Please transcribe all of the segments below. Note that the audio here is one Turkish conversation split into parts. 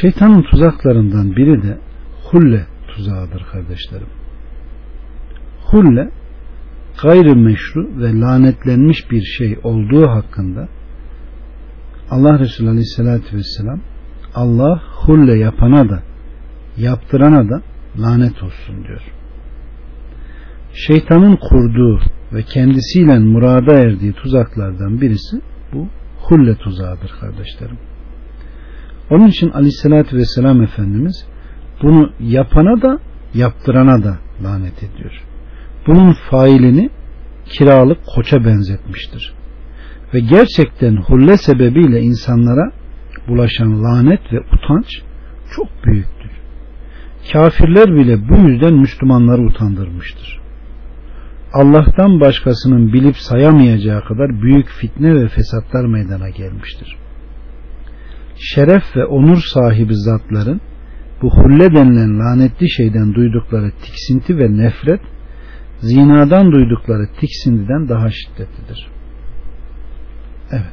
Şeytanın tuzaklarından biri de hulle tuzağıdır kardeşlerim. Hulle gayrimeşru ve lanetlenmiş bir şey olduğu hakkında Allah Resulü Aleyhisselatü Vesselam Allah hulle yapana da yaptırana da lanet olsun diyor. Şeytanın kurduğu ve kendisiyle murada erdiği tuzaklardan birisi bu hulle tuzağıdır kardeşlerim. Onun için aleyhissalatü vesselam Efendimiz bunu yapana da yaptırana da lanet ediyor. Bunun failini kiralık koça benzetmiştir. Ve gerçekten hulle sebebiyle insanlara bulaşan lanet ve utanç çok büyüktür. Kafirler bile bu yüzden Müslümanları utandırmıştır. Allah'tan başkasının bilip sayamayacağı kadar büyük fitne ve fesatlar meydana gelmiştir. Şeref ve onur sahibi zatların bu hulle denilen lanetli şeyden duydukları tiksinti ve nefret zinadan duydukları tiksintiden daha şiddetlidir. Evet.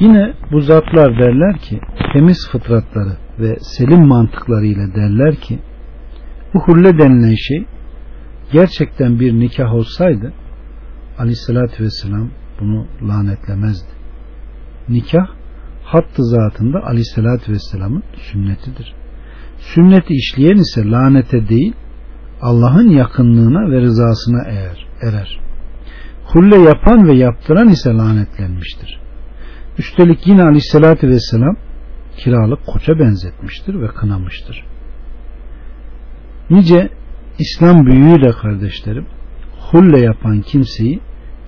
Yine bu zatlar derler ki temiz fıtratları ve selim mantıklarıyla derler ki bu hulle denilen şey gerçekten bir nikah olsaydı aleyhissalatü vesselam bunu lanetlemezdi. Nikah hattı zatında aleyhissalatü vesselamın sünnetidir. Sünneti işleyen ise lanete değil Allah'ın yakınlığına ve rızasına eğer, erer. Hulle yapan ve yaptıran ise lanetlenmiştir. Üstelik yine aleyhissalatü vesselam kiralık koça benzetmiştir ve kınamıştır. Nice İslam büyüğüyle kardeşlerim hulle yapan kimseyi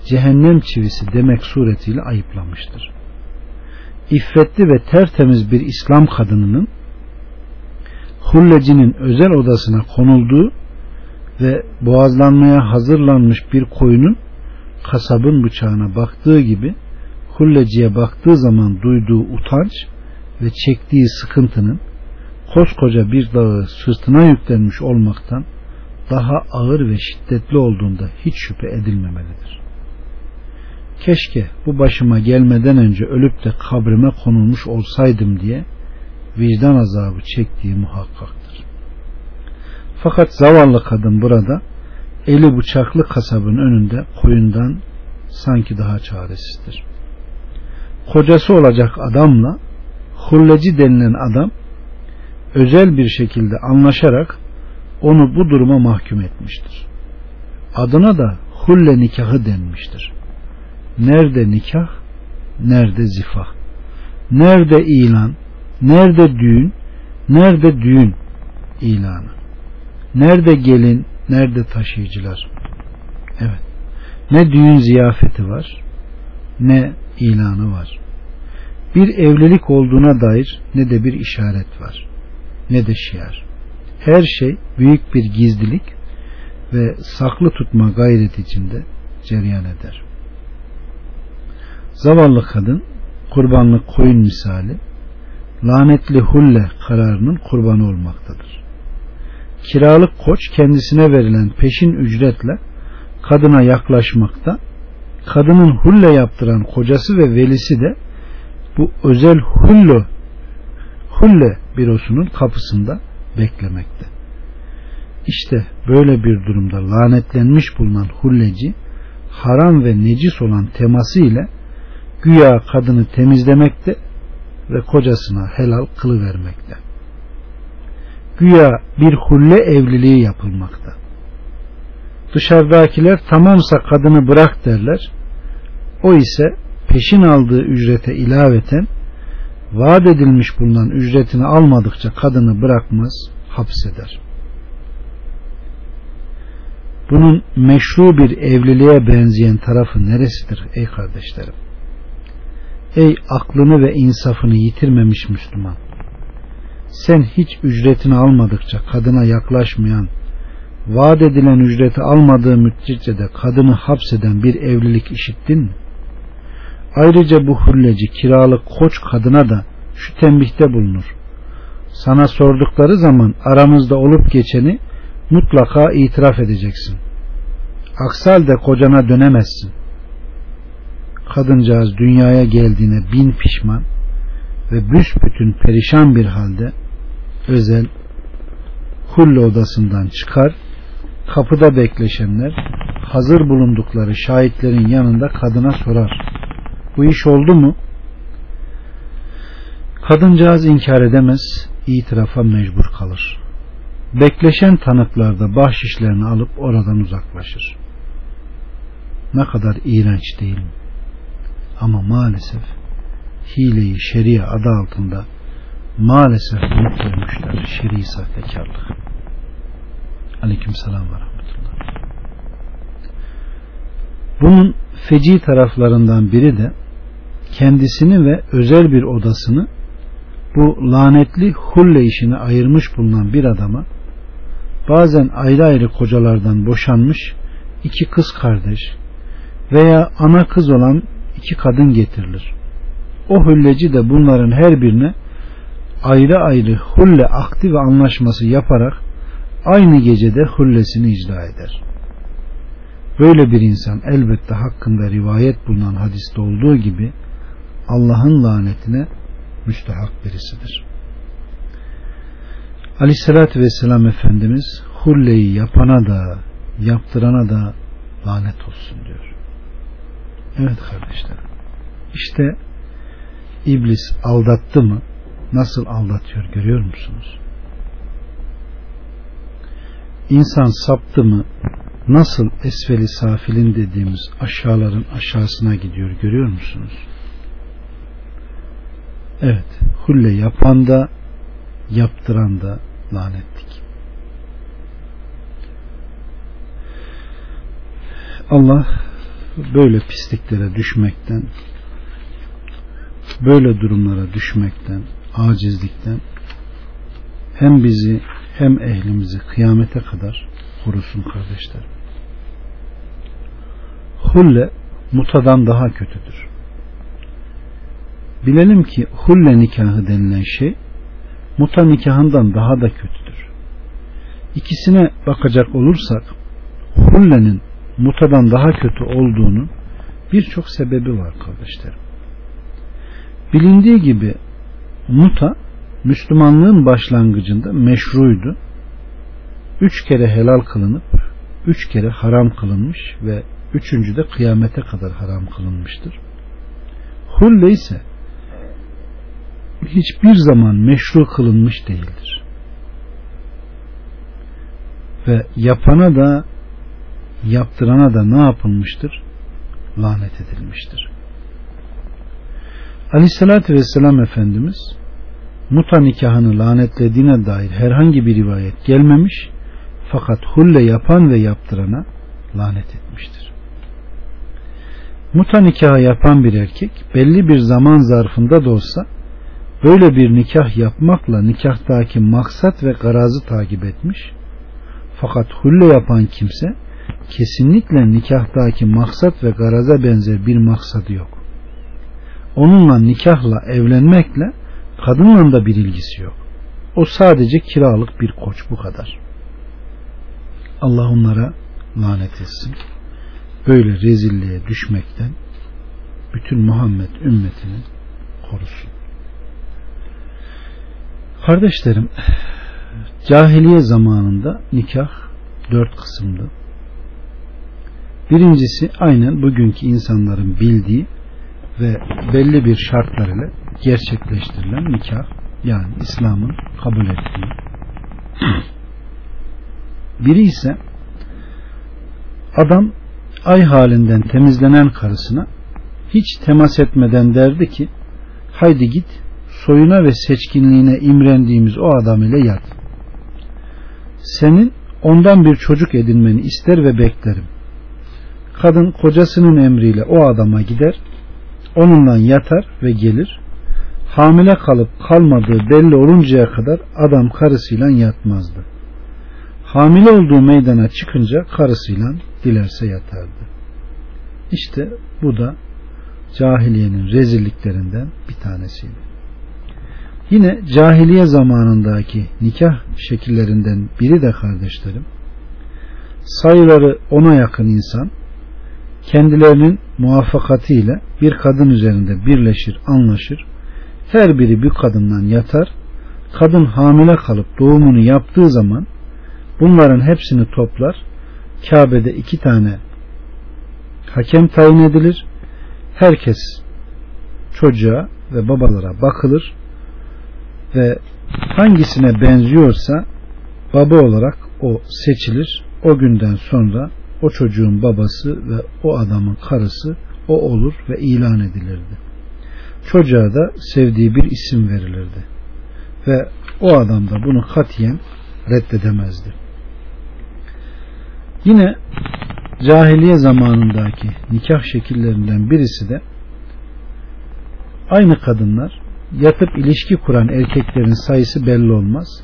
cehennem çivisi demek suretiyle ayıplamıştır. İffetli ve tertemiz bir İslam kadınının hullecinin özel odasına konulduğu ve boğazlanmaya hazırlanmış bir koyunun kasabın bıçağına baktığı gibi hulleciye baktığı zaman duyduğu utanç ve çektiği sıkıntının koskoca bir dağı sırtına yüklenmiş olmaktan daha ağır ve şiddetli olduğunda hiç şüphe edilmemelidir. Keşke bu başıma gelmeden önce ölüp de kabrime konulmuş olsaydım diye vicdan azabı çektiği muhakkaktır. Fakat zavallı kadın burada eli bıçaklı kasabın önünde koyundan sanki daha çaresizdir. Kocası olacak adamla hulleci denilen adam özel bir şekilde anlaşarak onu bu duruma mahkum etmiştir. Adına da hulle nikahı denmiştir. Nerede nikah, nerede zifah, nerede ilan, nerede düğün, nerede düğün ilanı, nerede gelin, nerede taşıyıcılar. Evet. Ne düğün ziyafeti var, ne ilanı var. Bir evlilik olduğuna dair ne de bir işaret var, ne de şiar her şey büyük bir gizlilik ve saklı tutma gayreti içinde cereyan eder. Zavallı kadın kurbanlık koyun misali lanetli hulle kararının kurbanı olmaktadır. Kiralık koç kendisine verilen peşin ücretle kadına yaklaşmakta, kadının hulle yaptıran kocası ve velisi de bu özel hullo hulle bürosunun kapısında beklemekte. İşte böyle bir durumda lanetlenmiş bulunan hulleci haram ve necis olan teması ile güya kadını temizlemekte ve kocasına helal kılı vermekte. Güya bir hulle evliliği yapılmakta. Dışarıdakiler tamamsa kadını bırak derler. O ise peşin aldığı ücrete ilaveten vaat edilmiş bulunan ücretini almadıkça kadını bırakmaz, hapseder. Bunun meşru bir evliliğe benzeyen tarafı neresidir ey kardeşlerim? Ey aklını ve insafını yitirmemiş Müslüman. Sen hiç ücretini almadıkça kadına yaklaşmayan, vaat edilen ücreti almadığı müddetçe de kadını hapseden bir evlilik işittin mi? Ayrıca bu hulleci kiralık koç kadına da şu tembihte bulunur. Sana sordukları zaman aramızda olup geçeni mutlaka itiraf edeceksin. Aksi halde kocana dönemezsin. Kadıncağız dünyaya geldiğine bin pişman ve büsbütün perişan bir halde özel hulle odasından çıkar kapıda bekleşenler hazır bulundukları şahitlerin yanında kadına sorar bu iş oldu mu? Kadıncağız inkar edemez itirafa mecbur kalır bekleşen tanıklar da bahşişlerini alıp oradan uzaklaşır ne kadar iğrenç değil mi? Ama maalesef hileyi şeria adı altında maalesef bunu koymuşlar şer'i sahtekarlık. Aleyküm selam ve rahmetullah. Bunun feci taraflarından biri de kendisini ve özel bir odasını bu lanetli hulle işini ayırmış bulunan bir adama bazen ayrı ayrı kocalardan boşanmış iki kız kardeş veya ana kız olan iki kadın getirilir. O hülleci de bunların her birine ayrı ayrı hulle akdi ve anlaşması yaparak aynı gecede hullesini icra eder. Böyle bir insan elbette hakkında rivayet bulunan hadiste olduğu gibi Allah'ın lanetine müstahak birisidir. Aleyhissalatü Vesselam Efendimiz hulleyi yapana da yaptırana da lanet olsun diyor. Evet kardeşlerim. İşte iblis aldattı mı nasıl aldatıyor görüyor musunuz? İnsan saptı mı nasıl esveli safilin dediğimiz aşağıların aşağısına gidiyor görüyor musunuz? Evet, hulle yapan da yaptıran da lanettik. Allah böyle pisliklere düşmekten böyle durumlara düşmekten acizlikten hem bizi hem ehlimizi kıyamete kadar korusun kardeşler. Hulle mutadan daha kötüdür. Bilelim ki hulle nikahı denilen şey muta nikahından daha da kötüdür. İkisine bakacak olursak hullenin mutadan daha kötü olduğunun birçok sebebi var kardeşlerim. Bilindiği gibi muta Müslümanlığın başlangıcında meşruydu. Üç kere helal kılınıp üç kere haram kılınmış ve üçüncü de kıyamete kadar haram kılınmıştır. Hulle ise hiçbir zaman meşru kılınmış değildir. Ve yapana da yaptırana da ne yapılmıştır? Lanet edilmiştir. Aleyhissalatü Vesselam Efendimiz muta nikahını lanetlediğine dair herhangi bir rivayet gelmemiş fakat hulle yapan ve yaptırana lanet etmiştir. Muta nikahı yapan bir erkek belli bir zaman zarfında da olsa böyle bir nikah yapmakla nikahtaki maksat ve garazı takip etmiş fakat hulle yapan kimse kesinlikle nikahtaki maksat ve garaza benzer bir maksadı yok. Onunla nikahla evlenmekle kadınla da bir ilgisi yok. O sadece kiralık bir koç bu kadar. Allah onlara lanet etsin. Böyle rezilliğe düşmekten bütün Muhammed ümmetini korusun. Kardeşlerim, cahiliye zamanında nikah dört kısımdı. Birincisi aynen bugünkü insanların bildiği ve belli bir şartlar ile gerçekleştirilen nikah yani İslam'ın kabul ettiği. Biri ise adam ay halinden temizlenen karısına hiç temas etmeden derdi ki haydi git soyuna ve seçkinliğine imrendiğimiz o adam ile yat. Senin ondan bir çocuk edinmeni ister ve beklerim. Kadın kocasının emriyle o adama gider, onunla yatar ve gelir. Hamile kalıp kalmadığı belli oluncaya kadar adam karısıyla yatmazdı. Hamile olduğu meydana çıkınca karısıyla dilerse yatardı. İşte bu da cahiliyenin rezilliklerinden bir tanesiydi. Yine cahiliye zamanındaki nikah şekillerinden biri de kardeşlerim sayıları ona yakın insan kendilerinin muvaffakatı ile bir kadın üzerinde birleşir, anlaşır. her biri bir kadından yatar. Kadın hamile kalıp doğumunu yaptığı zaman bunların hepsini toplar. Kabe'de iki tane hakem tayin edilir. Herkes çocuğa ve babalara bakılır ve hangisine benziyorsa baba olarak o seçilir. O günden sonra o çocuğun babası ve o adamın karısı o olur ve ilan edilirdi. Çocuğa da sevdiği bir isim verilirdi. Ve o adam da bunu katiyen reddedemezdi. Yine cahiliye zamanındaki nikah şekillerinden birisi de aynı kadınlar yatıp ilişki kuran erkeklerin sayısı belli olmaz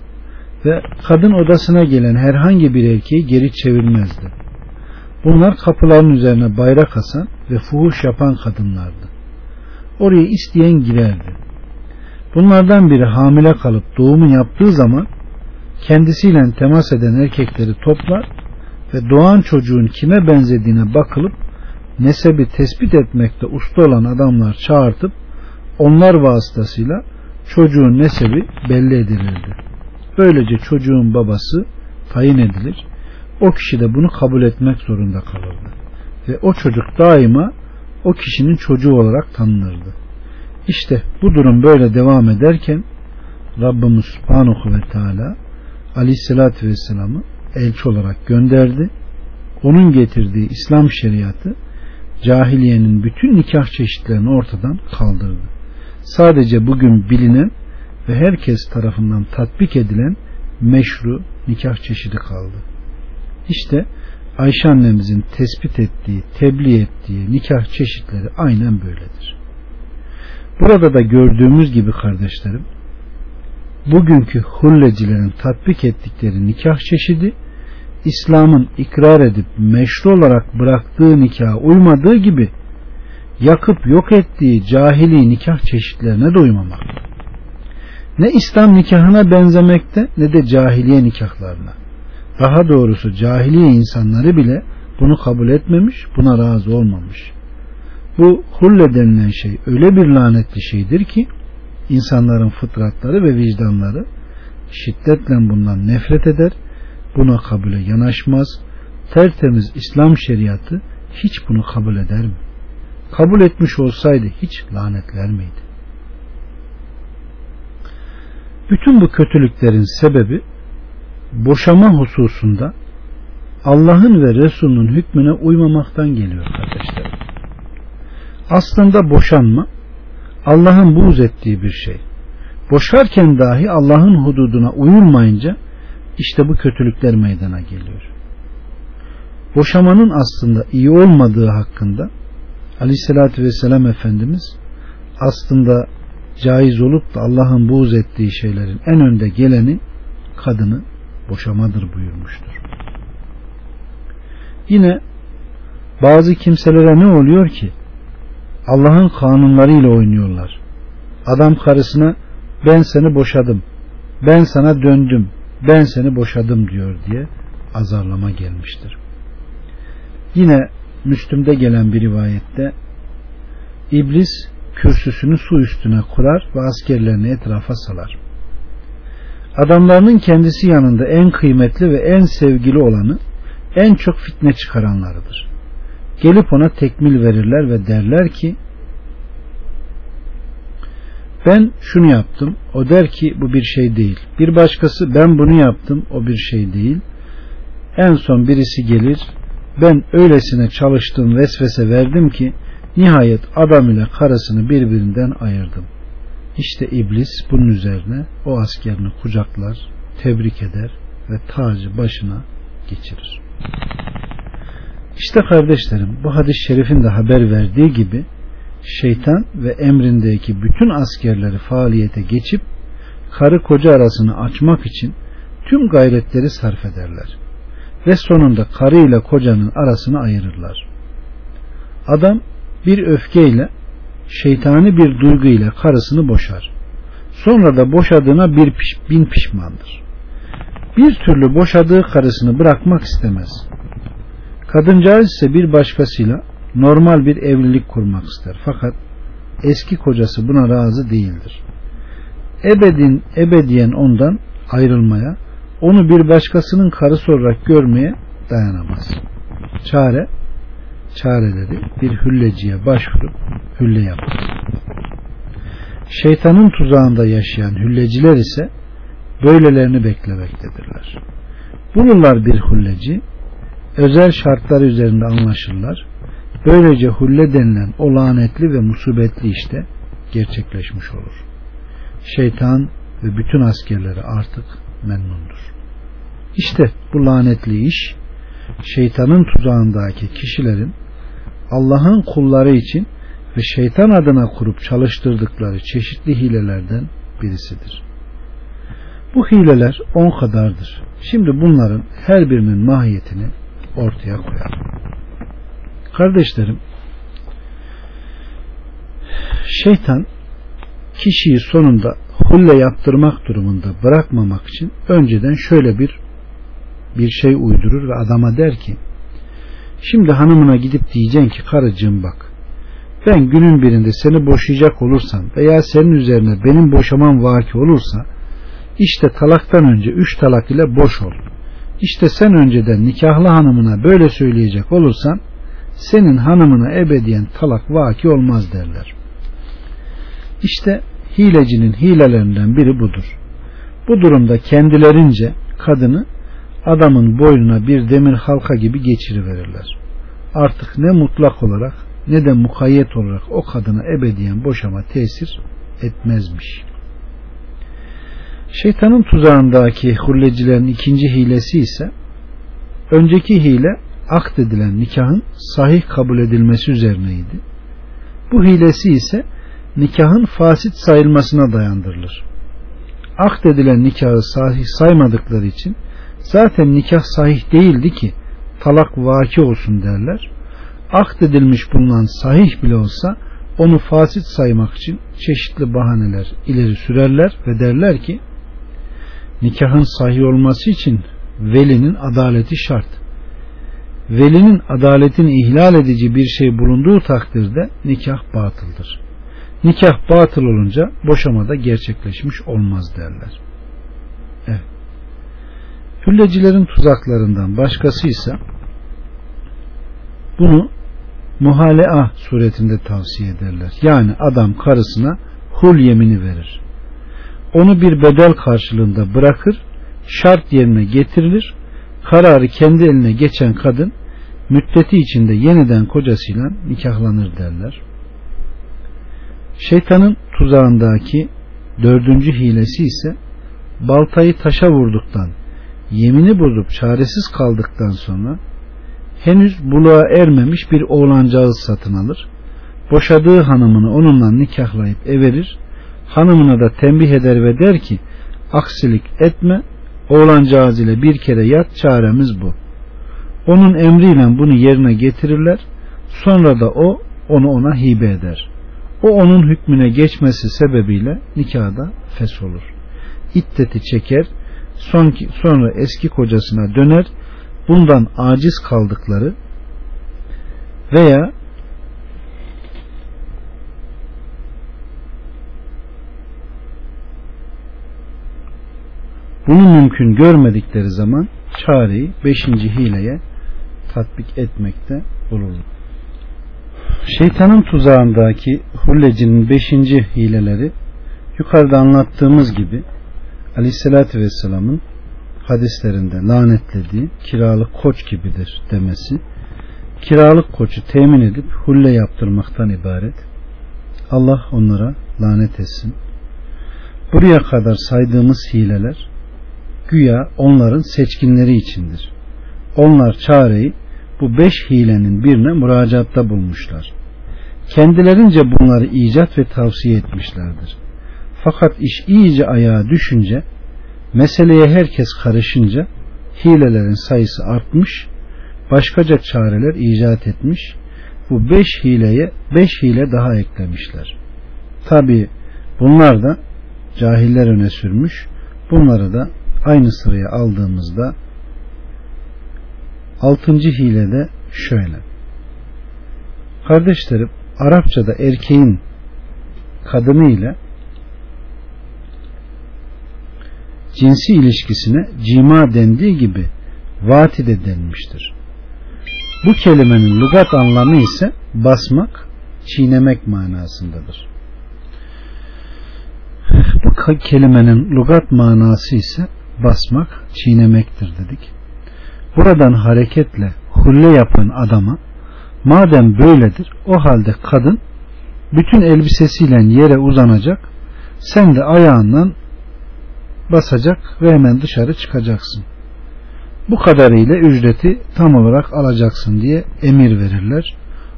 ve kadın odasına gelen herhangi bir erkeği geri çevirmezdi. Bunlar kapıların üzerine bayrak asan ve fuhuş yapan kadınlardı. Oraya isteyen girerdi. Bunlardan biri hamile kalıp doğumu yaptığı zaman kendisiyle temas eden erkekleri toplar ve doğan çocuğun kime benzediğine bakılıp nesebi tespit etmekte usta olan adamlar çağırtıp onlar vasıtasıyla çocuğun nesebi belli edilirdi. Böylece çocuğun babası tayin edilir. O kişi de bunu kabul etmek zorunda kalırdı. Ve o çocuk daima o kişinin çocuğu olarak tanınırdı. İşte bu durum böyle devam ederken Rabbimiz Subhanahu ve Teala Aleyhisselatü Vesselam'ı elçi olarak gönderdi. Onun getirdiği İslam şeriatı cahiliyenin bütün nikah çeşitlerini ortadan kaldırdı. Sadece bugün bilinen ve herkes tarafından tatbik edilen meşru nikah çeşidi kaldı. İşte Ayşe annemizin tespit ettiği, tebliğ ettiği nikah çeşitleri aynen böyledir. Burada da gördüğümüz gibi kardeşlerim, bugünkü hullecilerin tatbik ettikleri nikah çeşidi, İslam'ın ikrar edip meşru olarak bıraktığı nikaha uymadığı gibi yakıp yok ettiği cahili nikah çeşitlerine de uymamak. Ne İslam nikahına benzemekte ne de cahiliye nikahlarına. Daha doğrusu cahiliye insanları bile bunu kabul etmemiş, buna razı olmamış. Bu hulle denilen şey öyle bir lanetli şeydir ki insanların fıtratları ve vicdanları şiddetle bundan nefret eder, buna kabule yanaşmaz. Tertemiz İslam şeriatı hiç bunu kabul eder mi? Kabul etmiş olsaydı hiç lanetler miydi? Bütün bu kötülüklerin sebebi boşama hususunda Allah'ın ve Resul'ün hükmüne uymamaktan geliyor kardeşler. Aslında boşanma Allah'ın buğz ettiği bir şey. Boşarken dahi Allah'ın hududuna uyulmayınca işte bu kötülükler meydana geliyor. Boşamanın aslında iyi olmadığı hakkında Aleyhisselatü Vesselam Efendimiz aslında caiz olup da Allah'ın buğz ettiği şeylerin en önde geleni kadını boşamadır buyurmuştur. Yine bazı kimselere ne oluyor ki Allah'ın kanunlarıyla oynuyorlar. Adam karısına ben seni boşadım, ben sana döndüm, ben seni boşadım diyor diye azarlama gelmiştir. Yine Müslüm'de gelen bir rivayette İblis kürsüsünü su üstüne kurar ve askerlerini etrafa salar. Adamlarının kendisi yanında en kıymetli ve en sevgili olanı en çok fitne çıkaranlarıdır. Gelip ona tekmil verirler ve derler ki ben şunu yaptım. O der ki bu bir şey değil. Bir başkası ben bunu yaptım. O bir şey değil. En son birisi gelir. Ben öylesine çalıştım vesvese verdim ki nihayet adam ile karısını birbirinden ayırdım. İşte iblis bunun üzerine o askerini kucaklar, tebrik eder ve tacı başına geçirir. İşte kardeşlerim bu hadis-i şerifin de haber verdiği gibi şeytan ve emrindeki bütün askerleri faaliyete geçip karı koca arasını açmak için tüm gayretleri sarf ederler. Ve sonunda karı ile kocanın arasını ayırırlar. Adam bir öfkeyle şeytani bir duygu ile karısını boşar. Sonra da boşadığına bir piş, bin pişmandır. Bir türlü boşadığı karısını bırakmak istemez. Kadıncağız ise bir başkasıyla normal bir evlilik kurmak ister. Fakat eski kocası buna razı değildir. ebedin ebediyen ondan ayrılmaya, onu bir başkasının karısı olarak görmeye dayanamaz. Çare, çareleri bir hülleciye başvurup hülle yapar. Şeytanın tuzağında yaşayan hülleciler ise böylelerini beklemektedirler. Bulurlar bir hulleci, özel şartlar üzerinde anlaşırlar. Böylece hulle denilen o lanetli ve musibetli işte gerçekleşmiş olur. Şeytan ve bütün askerleri artık memnundur. İşte bu lanetli iş şeytanın tuzağındaki kişilerin Allah'ın kulları için ve şeytan adına kurup çalıştırdıkları çeşitli hilelerden birisidir. Bu hileler on kadardır. Şimdi bunların her birinin mahiyetini ortaya koyalım. Kardeşlerim, şeytan kişiyi sonunda hulle yaptırmak durumunda bırakmamak için önceden şöyle bir bir şey uydurur ve adama der ki şimdi hanımına gidip diyeceksin ki karıcığım bak ben günün birinde seni boşayacak olursam veya senin üzerine benim boşamam vaki olursa işte talaktan önce üç talak ile boş ol. İşte sen önceden nikahlı hanımına böyle söyleyecek olursan senin hanımına ebediyen talak vaki olmaz derler. İşte hilecinin hilelerinden biri budur. Bu durumda kendilerince kadını adamın boynuna bir demir halka gibi geçiriverirler. Artık ne mutlak olarak ne de mukayyet olarak o kadına ebediyen boşama tesir etmezmiş. Şeytanın tuzağındaki hullecilerin ikinci hilesi ise önceki hile akdedilen nikahın sahih kabul edilmesi üzerineydi. Bu hilesi ise nikahın fasit sayılmasına dayandırılır. Akdedilen nikahı sahih saymadıkları için zaten nikah sahih değildi ki talak vaki olsun derler. Akdedilmiş bulunan sahih bile olsa onu fasit saymak için çeşitli bahaneler ileri sürerler ve derler ki nikahın sahih olması için velinin adaleti şart. Velinin adaletini ihlal edici bir şey bulunduğu takdirde nikah batıldır. Nikah batıl olunca boşama da gerçekleşmiş olmaz derler. Evet. Hüllecilerin tuzaklarından başkası ise bunu muhalea suretinde tavsiye ederler. Yani adam karısına hul yemini verir. Onu bir bedel karşılığında bırakır, şart yerine getirilir, kararı kendi eline geçen kadın müddeti içinde yeniden kocasıyla nikahlanır derler. Şeytanın tuzağındaki dördüncü hilesi ise baltayı taşa vurduktan, yemini bozup çaresiz kaldıktan sonra henüz buluğa ermemiş bir oğlancağız satın alır. Boşadığı hanımını onunla nikahlayıp everir. Hanımına da tembih eder ve der ki aksilik etme oğlancağız ile bir kere yat çaremiz bu. Onun emriyle bunu yerine getirirler. Sonra da o onu ona hibe eder. O onun hükmüne geçmesi sebebiyle nikahda fes olur. İddeti çeker, son, sonra eski kocasına döner, bundan aciz kaldıkları veya bunu mümkün görmedikleri zaman çareyi beşinci hileye tatbik etmekte bulunur. Şeytanın tuzağındaki hullecinin beşinci hileleri yukarıda anlattığımız gibi Aleyhisselatü Vesselam'ın hadislerinde lanetlediği kiralık koç gibidir demesi kiralık koçu temin edip hulle yaptırmaktan ibaret. Allah onlara lanet etsin. Buraya kadar saydığımız hileler güya onların seçkinleri içindir. Onlar çareyi bu beş hilenin birine müracaatta bulmuşlar. Kendilerince bunları icat ve tavsiye etmişlerdir. Fakat iş iyice ayağa düşünce, meseleye herkes karışınca hilelerin sayısı artmış, başkaca çareler icat etmiş, bu beş hileye beş hile daha eklemişler. Tabi bunlar da cahiller öne sürmüş, bunları da aynı sıraya aldığımızda altıncı hilede şöyle. Kardeşlerim Arapçada erkeğin kadını ile cinsi ilişkisine cima dendiği gibi vati de denmiştir. Bu kelimenin lugat anlamı ise basmak, çiğnemek manasındadır. Bu kelimenin lugat manası ise basmak, çiğnemektir dedik. Buradan hareketle hulle yapan adama madem böyledir o halde kadın bütün elbisesiyle yere uzanacak sen de ayağından basacak ve hemen dışarı çıkacaksın. Bu kadarıyla ücreti tam olarak alacaksın diye emir verirler.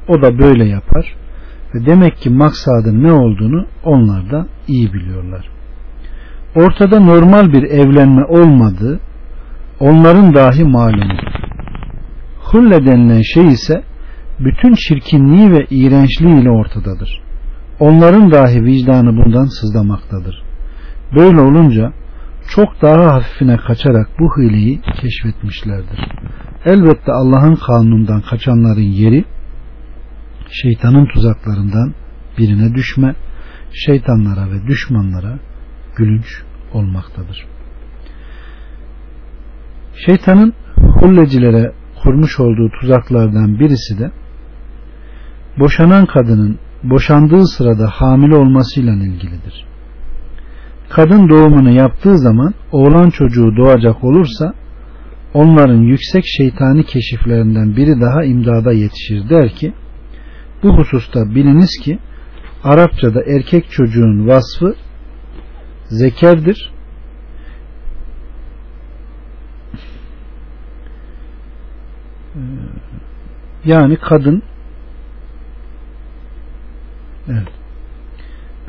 O da böyle yapar ve demek ki maksadın ne olduğunu onlar da iyi biliyorlar. Ortada normal bir evlenme olmadığı onların dahi malumu. Hulle denilen şey ise bütün çirkinliği ve iğrençliği ile ortadadır. Onların dahi vicdanı bundan sızlamaktadır. Böyle olunca çok daha hafifine kaçarak bu hileyi keşfetmişlerdir. Elbette Allah'ın kanunundan kaçanların yeri şeytanın tuzaklarından birine düşme, şeytanlara ve düşmanlara gülünç olmaktadır. Şeytanın hullecilere kurmuş olduğu tuzaklardan birisi de boşanan kadının boşandığı sırada hamile olmasıyla ilgilidir. Kadın doğumunu yaptığı zaman oğlan çocuğu doğacak olursa onların yüksek şeytani keşiflerinden biri daha imdada yetişir der ki bu hususta biliniz ki Arapçada erkek çocuğun vasfı zekerdir. Yani kadın evet.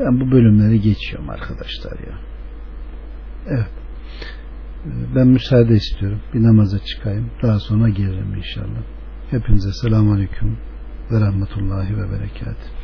Ben bu bölümleri geçiyorum arkadaşlar ya. Evet. Ben müsaade istiyorum. Bir namaza çıkayım. Daha sonra gelirim inşallah. Hepinize selamun aleyküm ve rahmetullahi ve berekatuhu.